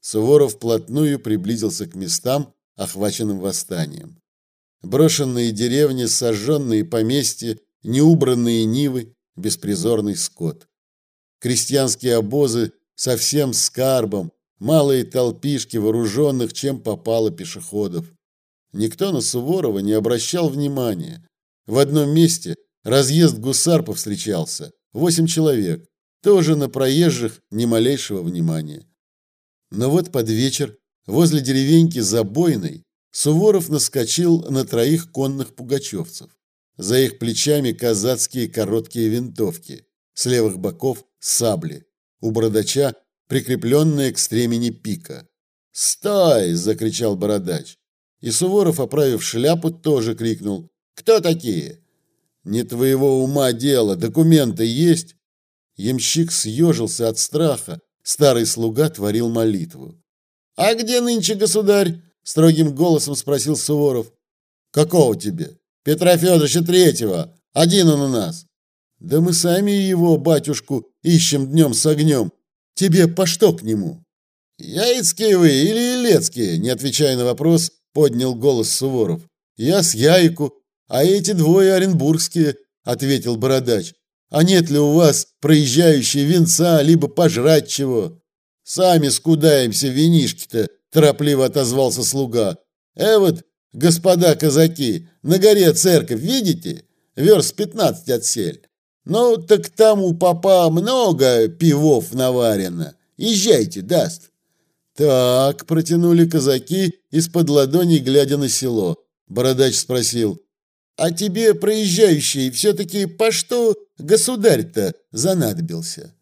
Суворов вплотную приблизился к местам, охваченным восстанием. Брошенные деревни, сожженные поместья, неубранные нивы, беспризорный скот. Крестьянские обозы со всем скарбом, малые толпишки вооруженных, чем попало пешеходов. Никто на Суворова не обращал внимания. В одном месте разъезд гусар повстречался, восемь человек, тоже на проезжих ни малейшего внимания. Но вот под вечер возле деревеньки Забойной Суворов наскочил на троих конных пугачевцев. За их плечами казацкие короткие винтовки, с левых боков сабли, у бородача прикрепленная к стремени пика. «Стой!» – закричал бородач. И Суворов, оправив шляпу, тоже крикнул. «Кто такие?» «Не твоего ума дело, документы есть?» Ямщик съежился от страха, старый слуга творил молитву. «А где нынче государь?» – строгим голосом спросил Суворов. «Какого тебе?» «Петра Федоровича Третьего. Один он у нас». «Да мы сами его, батюшку, ищем днем с огнем. Тебе по что к нему?» «Яицкие вы или Илецкие?» – не отвечая на вопрос, поднял голос Суворов. «Я с Яйку, а эти двое оренбургские», – ответил бородач. «А нет ли у вас проезжающие венца, либо пожрать чего?» «Сами скудаемся винишки-то», – торопливо отозвался слуга. «Э вот, господа казаки, на горе церковь, видите? Верст пятнадцать отсель. Ну, так там у папа много пивов наварено. Езжайте, даст». «Так», — протянули казаки из-под ладони, глядя на село. Бородач спросил, «А тебе, проезжающий, все-таки по что государь-то занадобился?»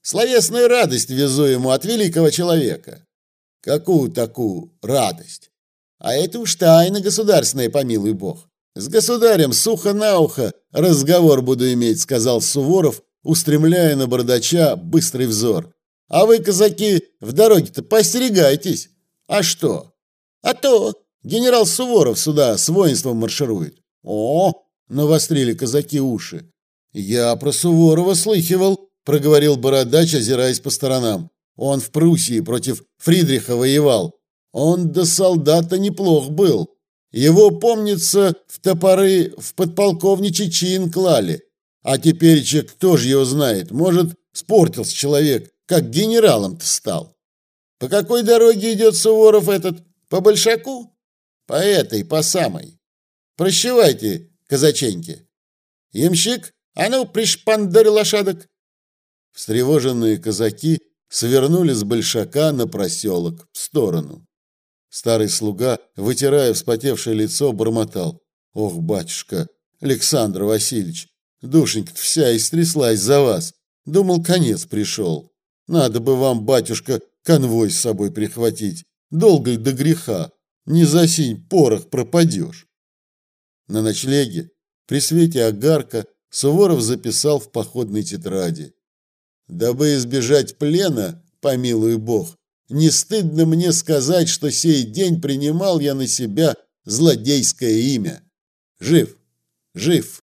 «Словесную радость везу ему от великого человека». «Какую такую радость?» «А это уж тайна государственная, помилуй бог. С государем сухо на ухо разговор буду иметь», — сказал Суворов, устремляя на Бородача быстрый взор. А вы, казаки, в дороге-то постерегайтесь. А что? А то генерал Суворов сюда с воинством марширует. О, навострили казаки уши. Я про Суворова слыхивал, проговорил бородач, озираясь по сторонам. Он в Пруссии против Фридриха воевал. Он до солдата неплох был. Его, помнится, в топоры в подполковничий чин клали. А теперь че кто же его знает? Может, спортился человек, как генералом-то стал. По какой дороге идет Суворов этот? По Большаку? По этой, по самой. Прощевайте, казаченьки. Ямщик, а ну, пришпандори лошадок. Встревоженные казаки свернули с Большака на проселок, в сторону. Старый слуга, вытирая вспотевшее лицо, бормотал. «Ох, батюшка, Александр Васильевич, душенька вся истряслась за вас. Думал, конец пришел. Надо бы вам, батюшка, конвой с собой прихватить. Долго до греха. Не засинь порох пропадешь. На ночлеге, при свете огарка, Суворов записал в походной тетради. Дабы избежать плена, помилуй бог, не стыдно мне сказать, что сей день принимал я на себя злодейское имя. Жив, жив.